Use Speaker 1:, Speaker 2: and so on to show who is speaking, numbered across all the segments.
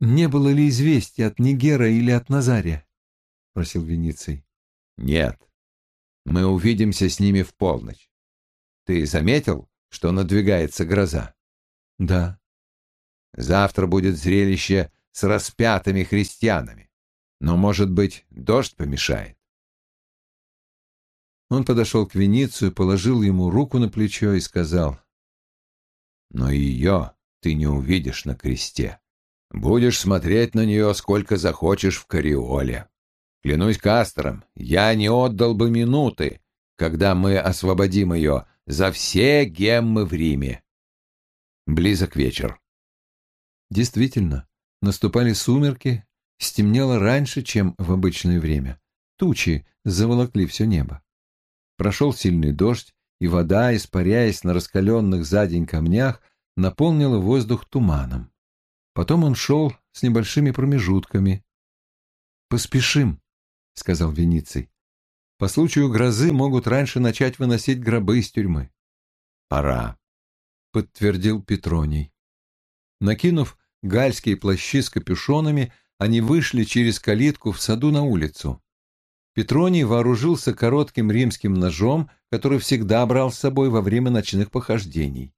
Speaker 1: «Не было ли известия от Нигера или от Назария?» — просил Вениций.
Speaker 2: «Нет. Мы увидимся с ними в полночь. Ты заметил, что надвигается гроза?»
Speaker 1: «Да».
Speaker 2: «Завтра будет зрелище с распятыми христианами. Но, может быть, дождь помешает?»
Speaker 1: Он подошел к Веницию, положил ему руку на плечо и сказал,
Speaker 2: «Но ее ты не увидишь на кресте. Будешь смотреть на нее сколько захочешь в Кариоле. Клянусь Кастером, я не отдал бы минуты, когда мы освободим ее за все геммы в Риме. Близок вечер.
Speaker 1: Действительно, наступали сумерки, стемнело раньше, чем в обычное время. Тучи заволокли все небо. Прошел сильный дождь, и вода, испаряясь на раскаленных за день камнях, наполнила воздух туманом. Потом он шел с небольшими промежутками. «Поспешим», — сказал Вениций. «По случаю грозы могут раньше начать выносить гробы из тюрьмы».
Speaker 2: «Пора», —
Speaker 1: подтвердил Петроний. Накинув гальские плащи с капюшонами, они вышли через калитку в саду на улицу. Петроний вооружился коротким римским ножом, который всегда брал с собой во время ночных похождений.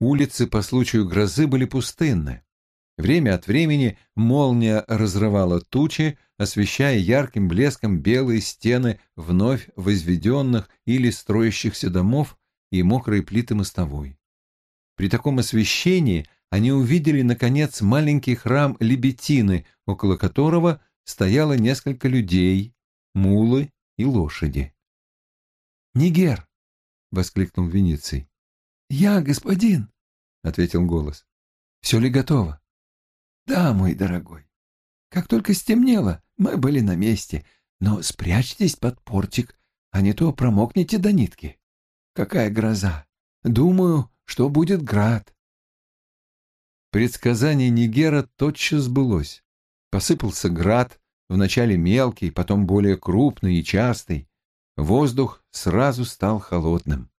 Speaker 1: Улицы по случаю грозы были пустынны. Время от времени молния разрывала тучи, освещая ярким блеском белые стены вновь возведенных или строящихся домов и мокрые плиты мостовой. При таком освещении они увидели, наконец, маленький храм Лебетины, около которого стояло несколько людей, мулы и лошади. «Нигер!» — воскликнул Вениций.
Speaker 3: «Я, господин», — ответил голос.
Speaker 1: «Все ли готово?»
Speaker 3: «Да, мой дорогой. Как только стемнело, мы были на месте, но спрячьтесь под портик, а не то промокнете до нитки. Какая гроза! Думаю, что будет град».
Speaker 1: Предсказание Нигера тотчас сбылось. Посыпался град, вначале мелкий, потом более крупный и частый. Воздух сразу стал холодным.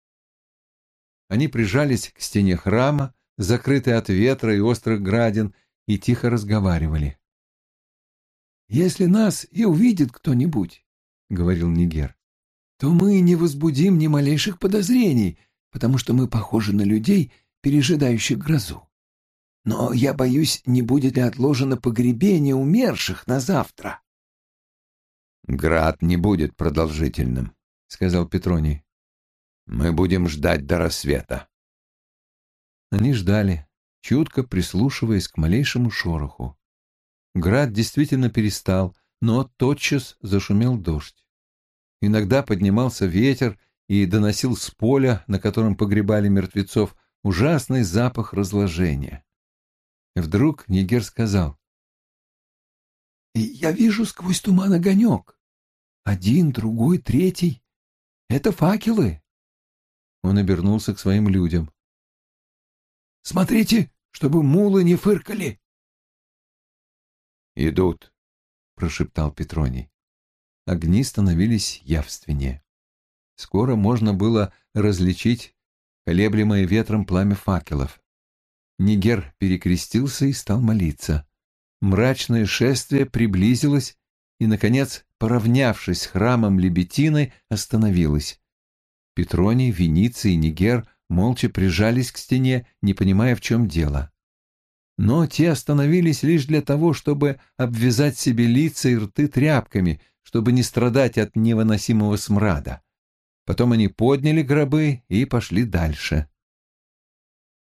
Speaker 1: Они прижались к стене храма, закрытые от ветра и острых градин, и тихо разговаривали.
Speaker 3: «Если нас и увидит кто-нибудь, — говорил Нигер, — то мы не возбудим ни малейших подозрений, потому что мы похожи на людей, пережидающих грозу. Но я боюсь, не будет ли отложено погребение умерших на завтра.
Speaker 2: «Град не будет продолжительным», — сказал Петроний. Мы будем ждать до рассвета.
Speaker 1: Они ждали, чутко прислушиваясь к малейшему шороху. Град действительно перестал, но тотчас зашумел дождь. Иногда поднимался ветер и доносил с поля, на котором погребали мертвецов, ужасный запах разложения. Вдруг Нигер сказал.
Speaker 3: «Я вижу сквозь туман огонек. Один, другой, третий. Это факелы.
Speaker 1: Он обернулся к своим людям.
Speaker 3: «Смотрите, чтобы мулы не фыркали!»
Speaker 2: «Идут», —
Speaker 1: прошептал Петроний. Огни становились явственнее. Скоро можно было различить колеблемое ветром пламя факелов. Нигер перекрестился и стал молиться. Мрачное шествие приблизилось и, наконец, поравнявшись с храмом Лебетины, остановилось. Петроний, Вениций и Нигер молча прижались к стене, не понимая, в чем дело. Но те остановились лишь для того, чтобы обвязать себе лица и рты тряпками, чтобы не страдать от невыносимого смрада. Потом они подняли гробы и пошли дальше.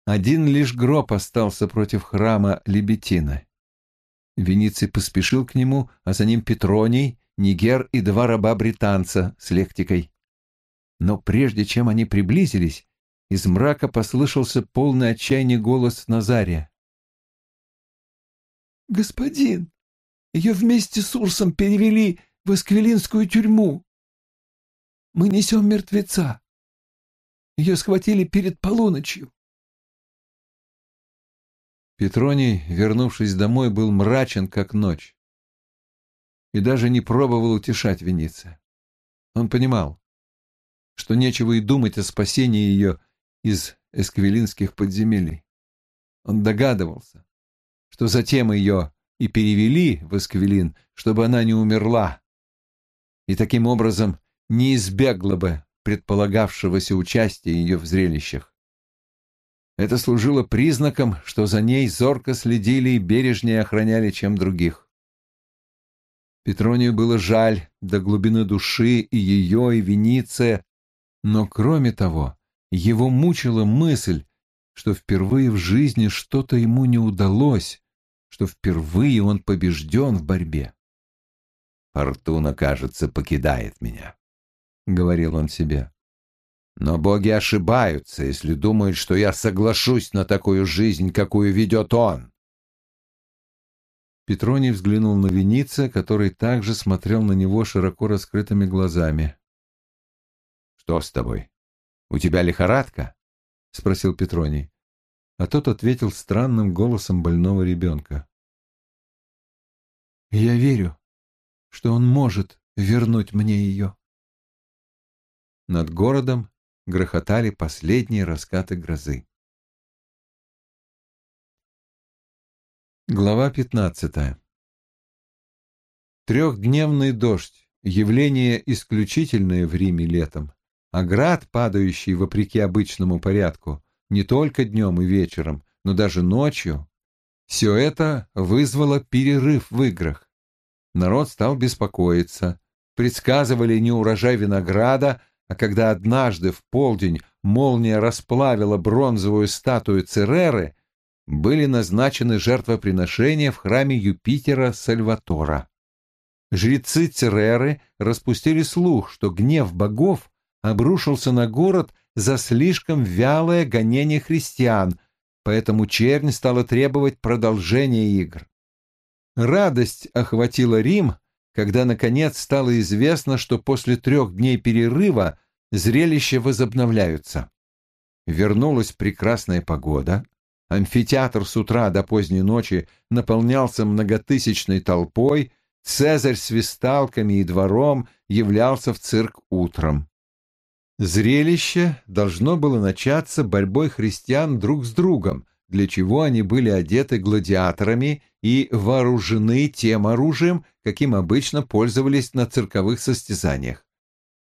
Speaker 1: Один лишь гроб остался против храма Лебетина. Вениций поспешил к нему, а за ним Петроний, Нигер и два раба-британца с лектикой. Но прежде чем они приблизились, из мрака послышался полный отчаяния голос Назария.
Speaker 3: «Господин, ее вместе с Урсом перевели в Эсквилинскую тюрьму. Мы несем мертвеца. Ее схватили перед полуночью».
Speaker 1: Петроний, вернувшись домой, был мрачен, как ночь, и даже не пробовал утешать Венеция. Он понимал, что нечего и думать о спасении ее из эсквилинских подземелий. Он догадывался, что затем ее и перевели в Эсквилин, чтобы она не умерла, и таким образом не избегла бы предполагавшегося участия ее в зрелищах. Это служило признаком, что за ней зорко следили и бережнее охраняли, чем других. Петронию было жаль до глубины души и ее, и Вениция, но кроме того, его мучила мысль, что впервые в жизни что-то ему не удалось, что впервые он побежден в борьбе.
Speaker 2: «Фортуна, кажется, покидает меня», — говорил он себе. «Но боги ошибаются, если думают, что я соглашусь на такую жизнь, какую ведет он».
Speaker 1: Петроний взглянул на Вениция, который также смотрел на него широко раскрытыми глазами.
Speaker 2: «Что с тобой? У тебя лихорадка?» — спросил Петроний.
Speaker 1: А тот ответил странным голосом больного ребенка. «Я верю, что он может вернуть мне ее». Над городом грохотали последние раскаты грозы. Глава пятнадцатая. Трехдневный дождь — явление исключительное в Риме летом, а град, падающий вопреки обычному порядку, не только днем и вечером, но даже ночью, все это вызвало перерыв в играх. Народ стал беспокоиться, предсказывали не урожай винограда, а когда однажды в полдень молния расплавила бронзовую статую Цереры, были назначены жертвоприношения в храме Юпитера Сальватора. Жрецы Цереры распустили слух, что гнев богов обрушился на город за слишком вялое гонение христиан, поэтому чернь стала требовать продолжения игр. Радость охватила Рим, когда, наконец, стало известно, что после трех дней перерыва зрелища возобновляются. Вернулась прекрасная погода, амфитеатр с утра до поздней ночи наполнялся многотысячной толпой, Цезарь с висталками и двором являлся в цирк утром. Зрелище должно было начаться борьбой христиан друг с другом, для чего они были одеты гладиаторами и вооружены тем оружием, каким обычно пользовались на цирковых состязаниях.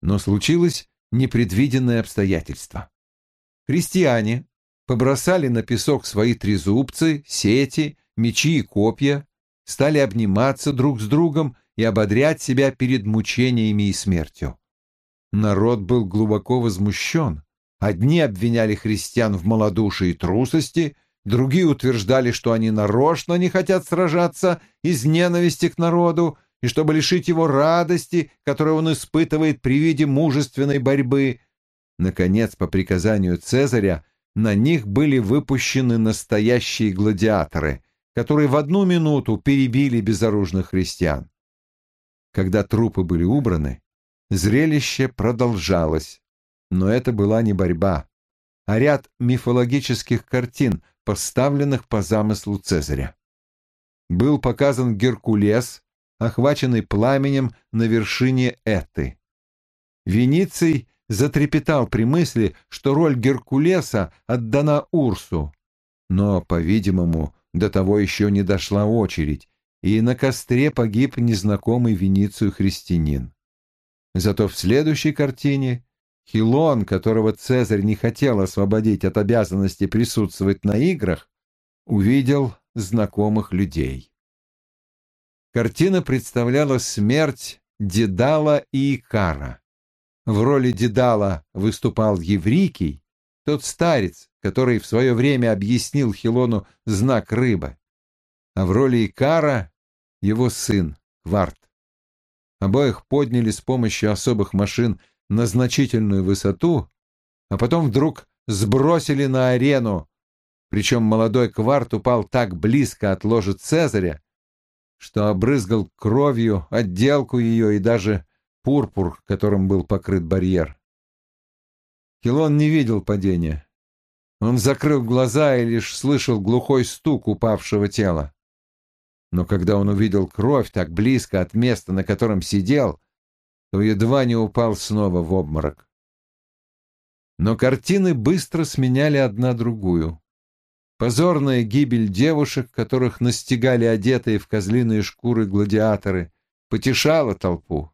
Speaker 1: Но случилось непредвиденное обстоятельство. Христиане побросали на песок свои трезубцы, сети, мечи и копья, стали обниматься друг с другом и ободрять себя перед мучениями и смертью. Народ был глубоко возмущен. Одни обвиняли христиан в малодушии и трусости, другие утверждали, что они нарочно не хотят сражаться из ненависти к народу, и чтобы лишить его радости, которую он испытывает при виде мужественной борьбы. Наконец, по приказанию Цезаря, на них были выпущены настоящие гладиаторы, которые в одну минуту перебили безоружных христиан. Когда трупы были убраны, Зрелище продолжалось, но это была не борьба, а ряд мифологических картин, поставленных по замыслу Цезаря. Был показан Геркулес, охваченный пламенем на вершине Эты. Вениций затрепетал при мысли, что роль Геркулеса отдана Урсу, но, по-видимому, до того еще не дошла очередь, и на костре погиб незнакомый Веницию христианин. Зато в следующей картине Хилон, которого Цезарь не хотел освободить от обязанности присутствовать на играх, увидел знакомых людей. Картина представляла смерть Дедала и Икара. В роли Дедала выступал Еврикий, тот старец, который в свое время объяснил Хилону знак рыбы, а в роли Икара его сын Кварт. Обоих подняли с помощью особых машин на значительную высоту, а потом вдруг сбросили на арену, причем молодой кварт упал так близко от ложи Цезаря, что обрызгал кровью отделку ее и даже пурпур, которым был покрыт барьер. Хилон не видел падения. Он закрыл глаза и лишь слышал глухой стук упавшего тела но когда он увидел кровь так близко от места, на котором сидел, то едва не упал снова в обморок. Но картины быстро сменяли одна другую. позорная гибель девушек, которых настигали одетые в козлиные шкуры гладиаторы, потешала толпу.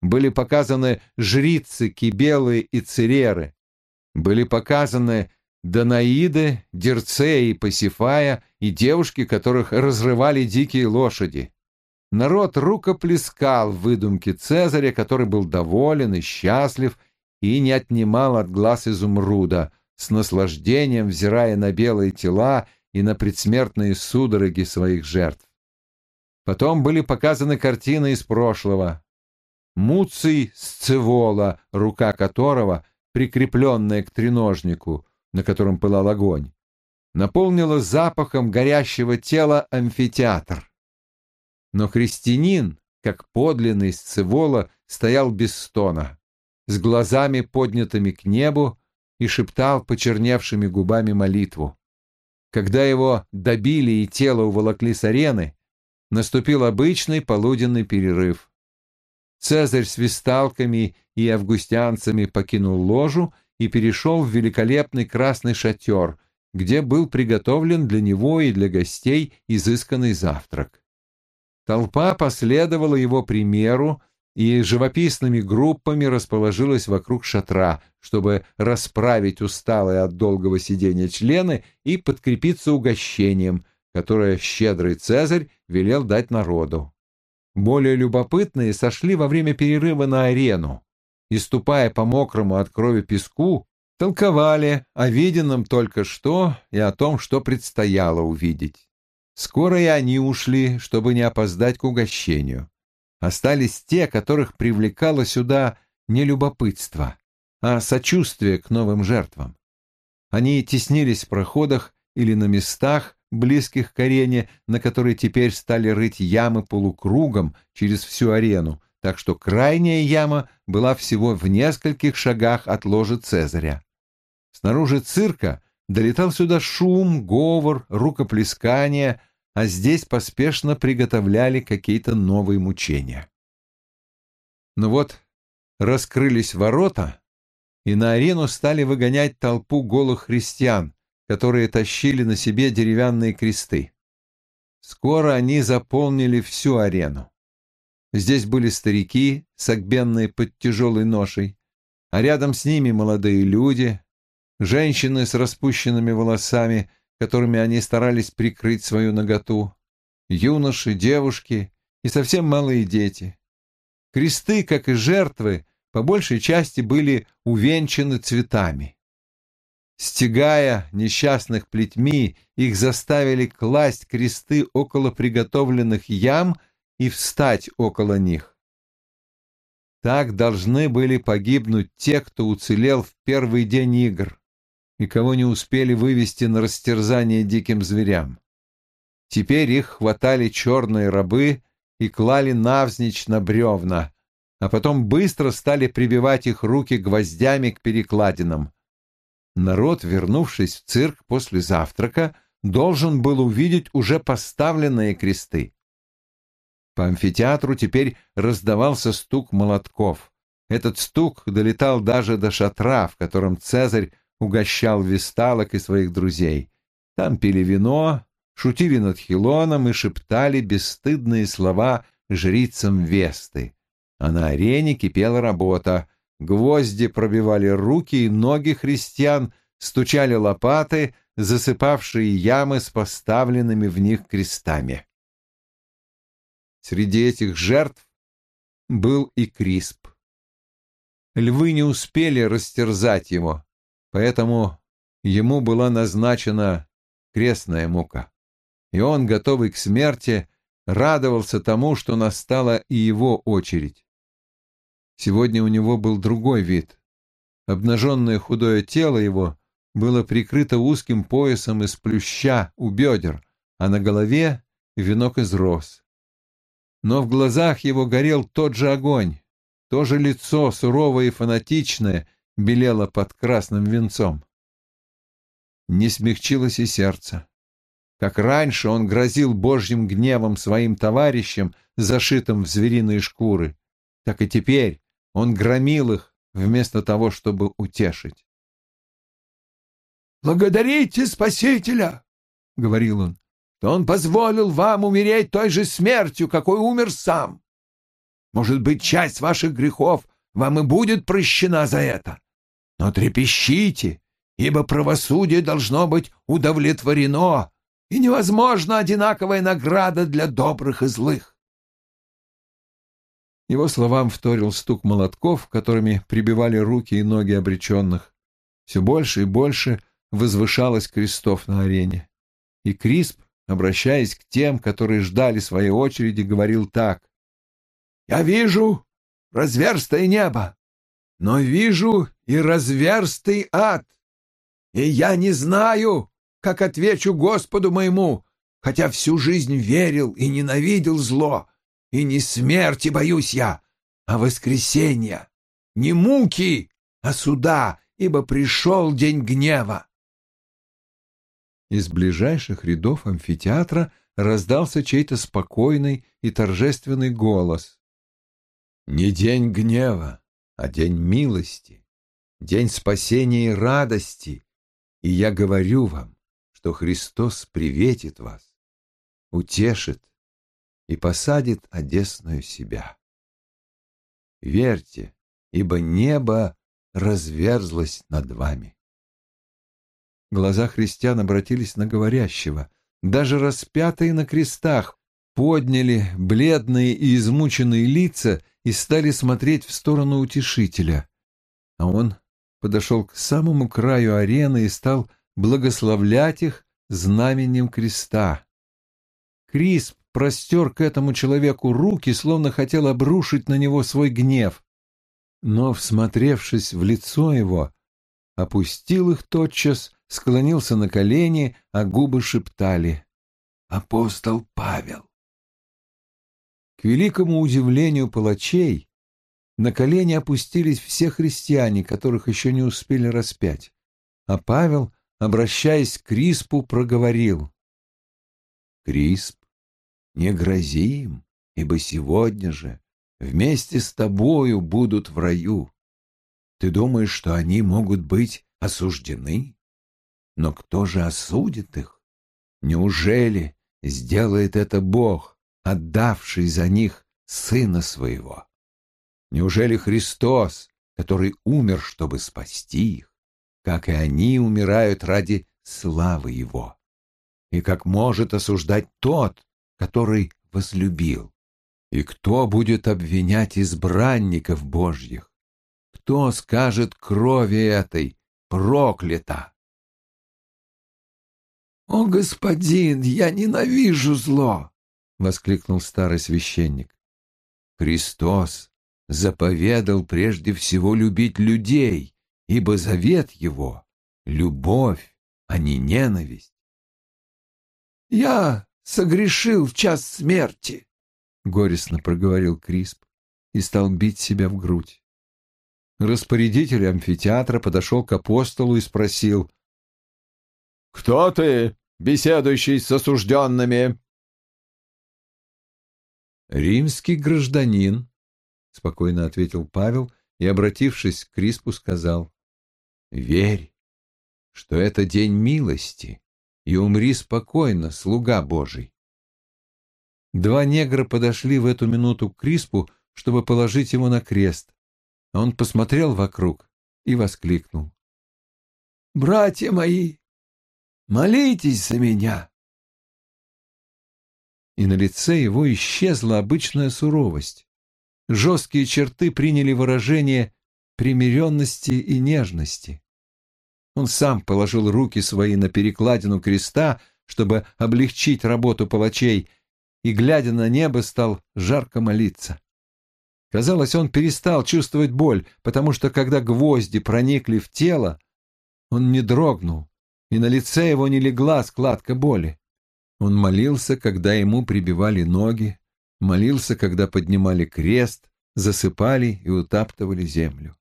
Speaker 1: Были показаны жрицы Кибелы и Цереры, были показаны Данаиды, Дерцея и Пасифая и девушки, которых разрывали дикие лошади. Народ рукоплескал в выдумке Цезаря, который был доволен и счастлив и не отнимал от глаз изумруда, с наслаждением взирая на белые тела и на предсмертные судороги своих жертв. Потом были показаны картины из прошлого. Муций Сцевола, рука которого, прикрепленная к треножнику, на котором пылал огонь, наполнила запахом горящего тела амфитеатр. Но христианин, как подлинный Сцевола, стоял без стона, с глазами поднятыми к небу и шептал почерневшими губами молитву. Когда его добили и тело уволокли с арены, наступил обычный полуденный перерыв. Цезарь с висталками и августянцами покинул ложу и перешел в великолепный красный шатер, где был приготовлен для него и для гостей изысканный завтрак. Толпа последовала его примеру и живописными группами расположилась вокруг шатра, чтобы расправить усталые от долгого сидения члены и подкрепиться угощением, которое щедрый Цезарь велел дать народу. Более любопытные сошли во время перерыва на арену и, ступая по мокрому от крови песку, толковали о виденном только что и о том, что предстояло увидеть. Скоро и они ушли, чтобы не опоздать к угощению. Остались те, которых привлекало сюда не любопытство, а сочувствие к новым жертвам. Они теснились в проходах или на местах, близких к арене, на которой теперь стали рыть ямы полукругом через всю арену, так что крайняя яма была всего в нескольких шагах от ложи Цезаря. Снаружи цирка долетал сюда шум, говор, рукоплескание, а здесь поспешно приготовляли какие-то новые мучения. Но вот раскрылись ворота, и на арену стали выгонять толпу голых христиан, которые тащили на себе деревянные кресты. Скоро они заполнили всю арену. Здесь были старики, согбенные под тяжелой ношей, а рядом с ними молодые люди, женщины с распущенными волосами, которыми они старались прикрыть свою наготу, юноши, девушки и совсем малые дети. Кресты, как и жертвы, по большей части были увенчаны цветами. Стегая несчастных плетьми, их заставили класть кресты около приготовленных ям — и встать около них. Так должны были погибнуть те, кто уцелел в первый день игр и кого не успели вывести на растерзание диким зверям. Теперь их хватали черные рабы и клали навзничь на бревна, а потом быстро стали прибивать их руки гвоздями к перекладинам. Народ, вернувшись в цирк после завтрака, должен был увидеть уже поставленные кресты. По амфитеатру теперь раздавался стук молотков. Этот стук долетал даже до шатра, в котором Цезарь угощал висталок и своих друзей. Там пили вино, шутили над Хилоном и шептали бесстыдные слова жрицам Весты. А на арене кипела работа. Гвозди пробивали руки и ноги христиан, стучали лопаты, засыпавшие ямы с поставленными в них крестами. Среди этих жертв был и Крисп. Львы не успели растерзать его, поэтому ему была назначена крестная мука. И он, готовый к смерти, радовался тому, что настала и его очередь. Сегодня у него был другой вид. Обнаженное худое тело его было прикрыто узким поясом из плюща у бедер, а на голове — венок из роз но в глазах его горел тот же огонь, то же лицо, суровое и фанатичное, белело под красным венцом. Не смягчилось и сердце. Как раньше он грозил божьим гневом своим товарищам, зашитым в звериные шкуры, так и теперь он громил их вместо того, чтобы утешить.
Speaker 3: «Благодарите Спасителя! — говорил он, — то он позволил вам умереть той же смертью, какой умер сам. Может быть, часть ваших грехов вам и будет прощена за это. Но трепещите, ибо правосудие должно быть удовлетворено, и невозможна одинаковая награда для добрых и злых.
Speaker 1: Его словам вторил стук молотков, которыми прибивали руки и ноги обреченных. Все больше и больше возвышалось крестов на арене. И Крисп, обращаясь к тем, которые ждали своей очереди, говорил так. «Я вижу разверстое небо, но вижу и разверстый ад. И я не знаю, как отвечу Господу моему, хотя всю жизнь верил и ненавидел зло, и не смерти боюсь я, а воскресенья, не муки, а суда, ибо пришел день гнева. Из ближайших рядов амфитеатра раздался чей-то спокойный и торжественный голос. «Не день гнева, а день милости, день спасения и радости, и я говорю вам, что Христос приветит вас, утешит и посадит одесную себя. Верьте, ибо небо разверзлось над вами. Глаза христиан обратились на говорящего. Даже распятые на крестах подняли бледные и измученные лица и стали смотреть в сторону утешителя. А он подошел к самому краю арены и стал благословлять их знаменем креста. Крисп простер к этому человеку руки, словно хотел обрушить на него свой гнев. Но, всмотревшись в лицо его, опустил их тотчас, склонился на колени, а губы шептали «Апостол Павел». К великому удивлению палачей, на колени опустились все христиане, которых еще не успели распять, а Павел, обращаясь к Криспу, проговорил «Крисп, не грози им, ибо сегодня же вместе с тобою будут в раю. Ты думаешь, что они могут быть осуждены? Но кто же осудит их? Неужели сделает это Бог, отдавший за них Сына Своего? Неужели Христос, который умер, чтобы спасти их, как и они умирают ради славы Его? И как может осуждать тот, который возлюбил. И кто будет обвинять избранников Божьих? Кто скажет крови этой проклята?
Speaker 3: «О, господин, я ненавижу зло!» — воскликнул старый священник.
Speaker 1: «Христос заповедал прежде всего любить людей, ибо завет его — любовь, а не ненависть».
Speaker 3: «Я согрешил в час смерти, — горестно проговорил Крисп и стал бить себя в грудь.
Speaker 1: Распорядитель амфитеатра подошел к апостолу и спросил, «Кто ты, беседующий с осужденными?» «Римский гражданин», — спокойно ответил Павел и, обратившись к Криспу, сказал, «Верь, что это день милости, и умри спокойно, слуга Божий. Два негра подошли в эту минуту к Криспу, чтобы положить его на крест. Он посмотрел вокруг и воскликнул.
Speaker 3: «Братья мои, молитесь за меня!»
Speaker 1: И на лице его исчезла обычная суровость. Жесткие черты приняли выражение примиренности и нежности. Он сам положил руки свои на перекладину креста, чтобы облегчить работу палачей, и, глядя на небо, стал жарко молиться. Казалось, он перестал чувствовать боль, потому что, когда гвозди проникли в тело, он не дрогнул, и на лице его не легла складка боли. Он молился, когда ему прибивали ноги, молился, когда поднимали крест, засыпали и утаптывали землю.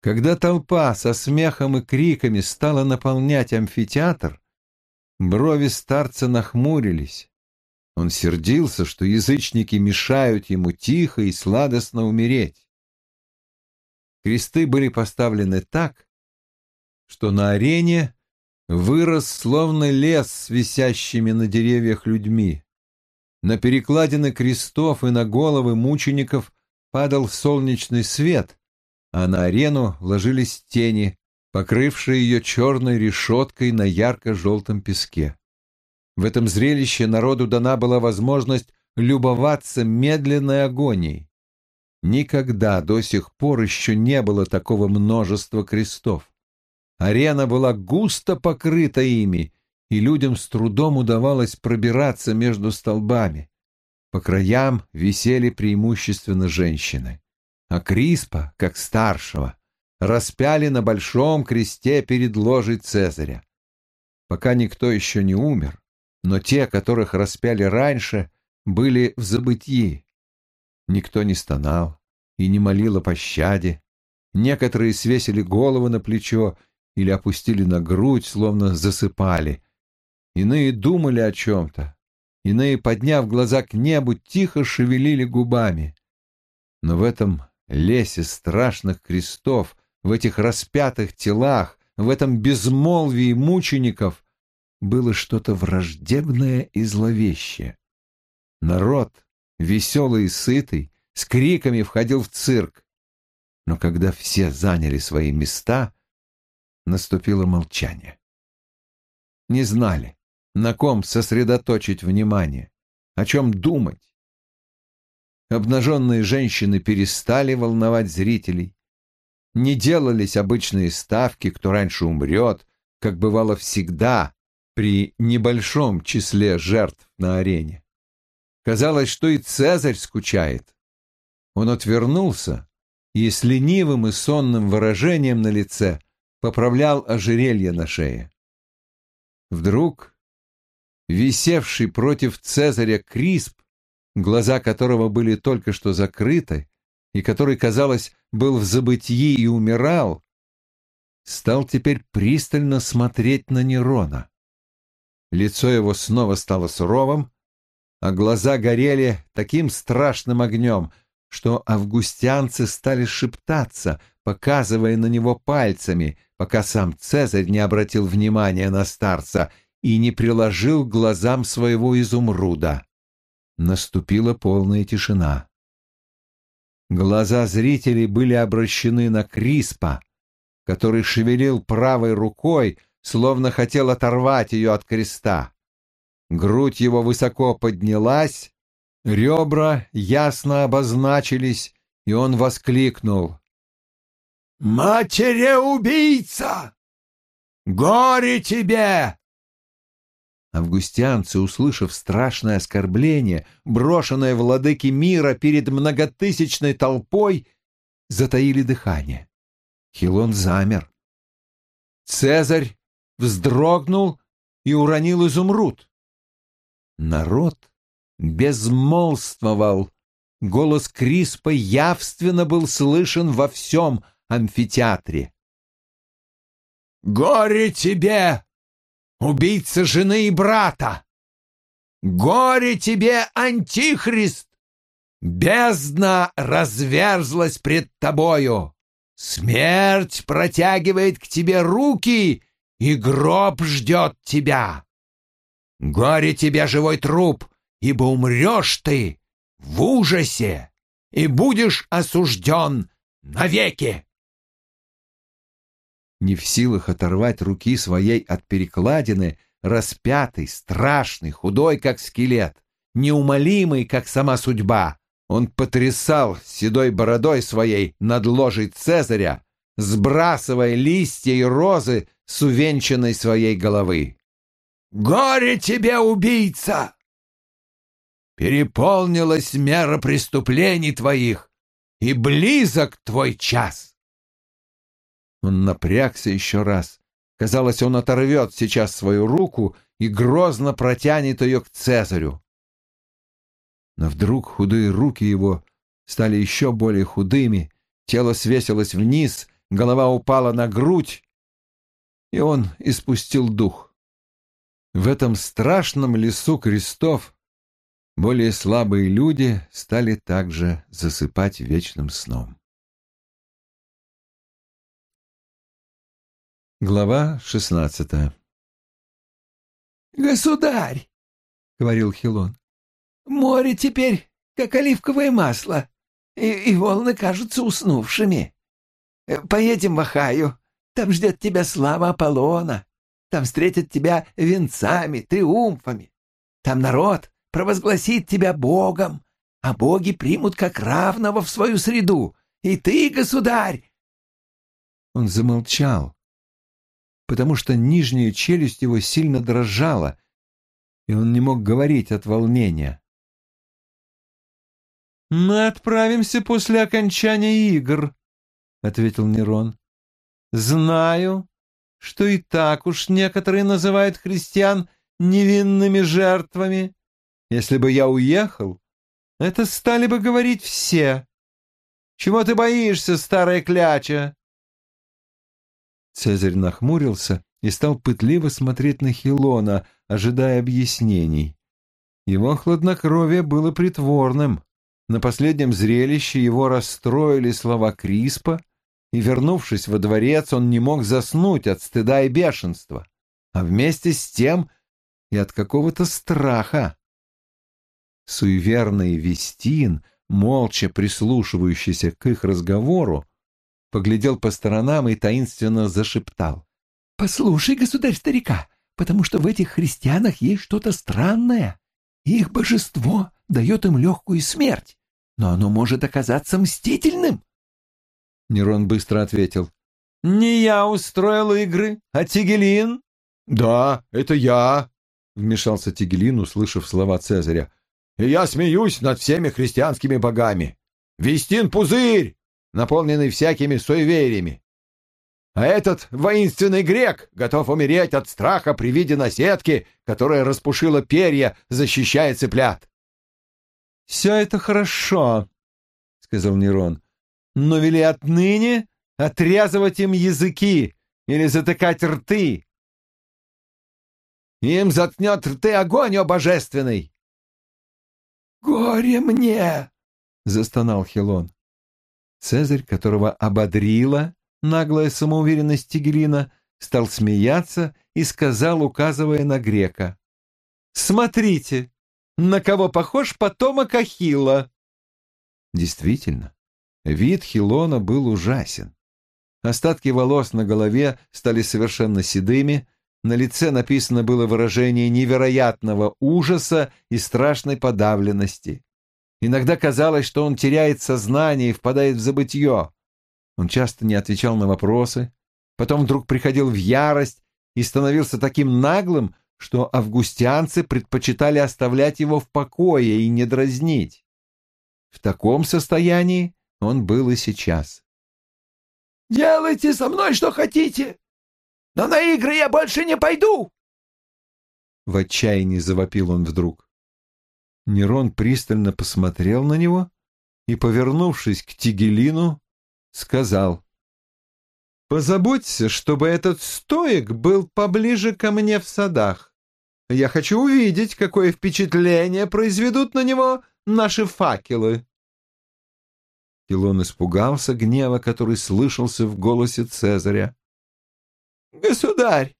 Speaker 1: Когда толпа со смехом и криками стала наполнять амфитеатр, брови старца нахмурились. Он сердился, что язычники мешают ему тихо и сладостно умереть. Кресты были поставлены так, что на арене вырос словно лес с висящими на деревьях людьми. На перекладины крестов и на головы мучеников падал солнечный свет, а на арену ложились тени, покрывшие ее черной решеткой на ярко-желтом песке. В этом зрелище народу дана была возможность любоваться медленной агонией. Никогда до сих пор еще не было такого множества крестов. Арена была густо покрыта ими, и людям с трудом удавалось пробираться между столбами. По краям висели преимущественно женщины, а Криспа, как старшего, распяли на большом кресте перед ложей Цезаря. Пока никто еще не умер, но те, которых распяли раньше, были в забытии. Никто не стонал и не молил о пощаде. Некоторые свесили голову на плечо или опустили на грудь, словно засыпали. Иные думали о чем-то, иные, подняв глаза к небу, тихо шевелили губами. Но в этом лесе страшных крестов, в этих распятых телах, в этом безмолвии мучеников было что-то враждебное и зловещее. Народ, веселый и сытый, с криками входил в цирк. Но когда все заняли свои места, наступило молчание. Не знали, на ком сосредоточить внимание, о чем думать. Обнаженные женщины перестали волновать зрителей. Не делались обычные ставки, кто раньше умрет, как бывало всегда при небольшом числе жертв на арене. Казалось, что и Цезарь скучает. Он отвернулся и с ленивым и сонным выражением на лице поправлял ожерелье на шее. Вдруг висевший против Цезаря Крисп, глаза которого были только что закрыты, и который, казалось, был в забытии и умирал, стал теперь пристально смотреть на Нерона. Лицо его снова стало суровым, а глаза горели таким страшным огнем, что августянцы стали шептаться, показывая на него пальцами, пока сам Цезарь не обратил внимания на старца и не приложил к глазам своего изумруда. Наступила полная тишина. Глаза зрителей были обращены на Криспа, который шевелил правой рукой, словно хотел оторвать ее от креста. Грудь его высоко поднялась, ребра ясно обозначились, и он воскликнул. «Матери-убийца! Горе тебе!» Августянцы, услышав страшное оскорбление, брошенное владыки мира перед многотысячной толпой, затаили дыхание. Хилон замер. Цезарь вздрогнул и уронил изумруд. Народ безмолвствовал. Голос Криспа явственно был слышен во всем амфитеатре. «Горе тебе, убийца жены и брата! Горе тебе, антихрист! Бездна разверзлась пред тобою! Смерть протягивает к тебе руки, и гроб ждет тебя! Горе тебе, живой труп, ибо умрешь ты в ужасе и будешь осужден навеки!» Не в силах оторвать руки своей от перекладины, распятый, страшный, худой, как скелет, неумолимый, как сама судьба, он потрясал седой бородой своей над ложей Цезаря, сбрасывая листья и розы с увенчанной своей головы. «Горе тебе, убийца! Переполнилась мера преступлений твоих, и близок твой час!» Он напрягся еще раз. Казалось, он оторвет сейчас свою руку и грозно протянет ее к Цезарю. Но вдруг худые руки его стали еще более худыми, тело свесилось вниз, голова упала на грудь, и он испустил дух. В этом страшном лесу крестов более слабые люди стали также засыпать вечным сном. Глава шестнадцатая
Speaker 3: «Государь!» — говорил Хилон. «Море теперь как оливковое масло, и, и волны кажутся уснувшими. Э, поедем в Ахаю, там ждет тебя слава Аполлона, там встретят тебя венцами, триумфами. Там народ провозгласит тебя Богом, а боги примут как равного в свою среду. И ты, государь!» Он замолчал, потому что нижняя челюсть его сильно дрожала, и он не мог говорить от волнения.
Speaker 1: «Мы отправимся после окончания игр», — ответил Нерон. «Знаю, что и так уж некоторые называют христиан невинными жертвами. Если бы я уехал, это стали бы говорить все. Чего ты боишься, старая кляча?» Цезарь нахмурился и стал пытливо смотреть на Хилона, ожидая объяснений. Его хладнокровие было притворным. На последнем зрелище его расстроили слова Криспа, и, вернувшись во дворец, он не мог заснуть от стыда и бешенства, а вместе с тем и от какого-то страха. Суеверный Вестин, молча прислушивающийся к их разговору, поглядел по сторонам и таинственно зашептал.
Speaker 3: «Послушай, государь старика, потому что в этих христианах есть что-то странное. Их божество дает им легкую смерть, но оно может оказаться мстительным.
Speaker 1: Нерон быстро ответил. «Не я устроил игры, а Тигелин».
Speaker 2: «Да, это я», — вмешался Тигелин, услышав слова Цезаря. «И я смеюсь над всеми христианскими богами. Вестин пузырь, наполненный всякими суевериями. А этот воинственный грек готов умереть от страха при виде наседки, которая распушила перья, защищая цыплят.
Speaker 1: «Все это хорошо», — сказал Нерон, — «но вели отныне отрезывать им языки или затыкать рты».
Speaker 2: «Им заткнет рты огонь, о божественный!»
Speaker 3: «Горе мне!» — застонал Хилон.
Speaker 1: Цезарь, которого ободрила наглая самоуверенность Тигелина, стал смеяться и сказал, указывая на грека. «Смотрите, на кого похож потомок Ахилла!» Действительно, вид Хилона был ужасен. Остатки волос на голове стали совершенно седыми, на лице написано было выражение невероятного ужаса и страшной подавленности. Иногда казалось, что он теряет сознание и впадает в забытье. Он часто не отвечал на вопросы, потом вдруг приходил в ярость и становился таким наглым, что августианцы предпочитали оставлять его в покое и не дразнить. В таком состоянии он был и сейчас.
Speaker 3: «Делайте со мной что хотите, но на игры я больше не пойду!»
Speaker 1: В отчаянии завопил он вдруг. Нерон пристально посмотрел на него и, повернувшись к Тигелину, сказал, «Позаботься, чтобы этот стоек был поближе ко мне в садах. Я хочу увидеть, какое впечатление произведут на него наши факелы». Хилон испугался гнева, который слышался в голосе Цезаря.
Speaker 3: «Государь,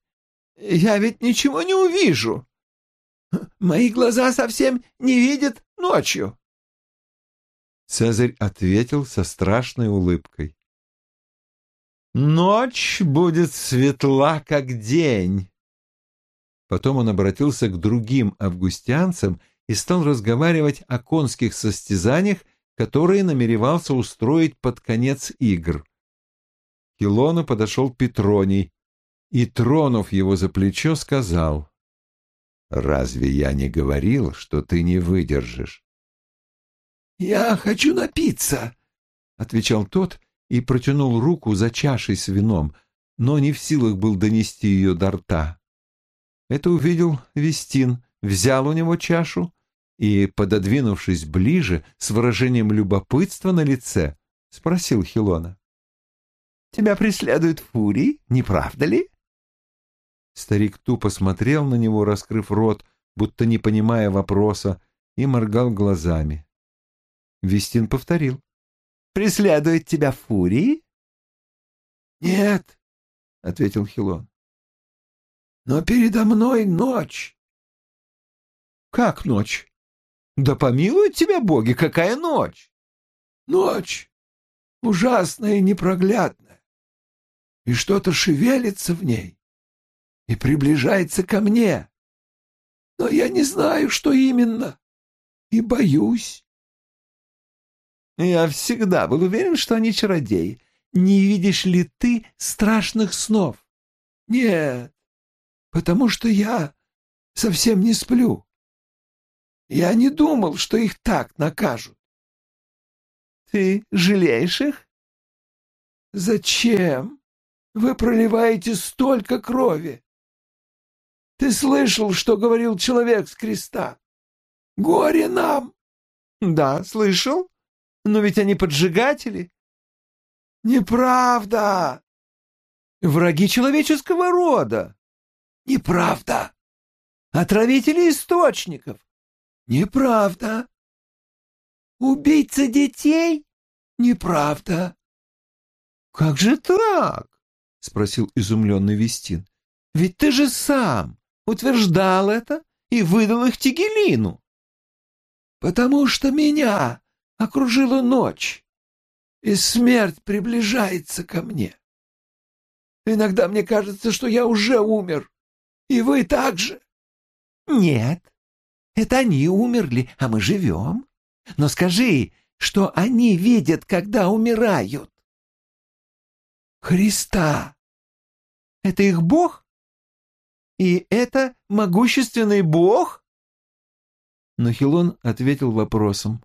Speaker 3: я ведь ничего не увижу. Мои глаза совсем не видят ночью.
Speaker 1: Цезарь ответил со страшной улыбкой. «Ночь будет светла, как день». Потом он обратился к другим августианцам и стал разговаривать о конских состязаниях, которые намеревался устроить под конец игр. К Илону подошел Петроний и, тронув его за плечо, сказал, «Разве я не говорил, что ты не выдержишь?»
Speaker 3: «Я хочу напиться», — отвечал тот и протянул руку за чашей с вином, но не в силах был донести ее до рта. Это увидел Вестин, взял у него чашу и, пододвинувшись ближе, с выражением любопытства на лице, спросил Хилона. «Тебя преследуют фурии, не правда ли?» Старик тупо смотрел на него, раскрыв рот, будто не понимая вопроса, и моргал глазами. Вестин повторил. «Преследует тебя фурии?» «Нет», — ответил Хилон. «Но передо мной ночь, Как ночь? Да помилуют тебя боги, какая ночь? Ночь ужасная и непроглядная, и что-то шевелится в ней и приближается ко мне. Но я не знаю, что именно, и боюсь. Я всегда был уверен, что они чародеи. Не видишь ли ты страшных снов? Нет, потому что я совсем не сплю. Я не думал, что их так накажут. Ты жалеешь их? Зачем? Вы проливаете столько крови. Ты слышал, что говорил человек с креста? Горе нам! Да, слышал. Но ведь они поджигатели. Неправда. Враги человеческого рода. Неправда. Отравители источников. Неправда. Убийца детей? Неправда. Как же так? Спросил изумленный Вестин. Ведь ты же сам утверждал это и выдал их Тигелину. Потому что меня окружила ночь, и смерть приближается ко мне. Иногда мне кажется, что я уже умер, и вы также. Нет, это они умерли, а мы живем. Но скажи, что они видят, когда умирают. Христа. Это их Бог? И это могущественный Бог? Но Хилон ответил вопросом.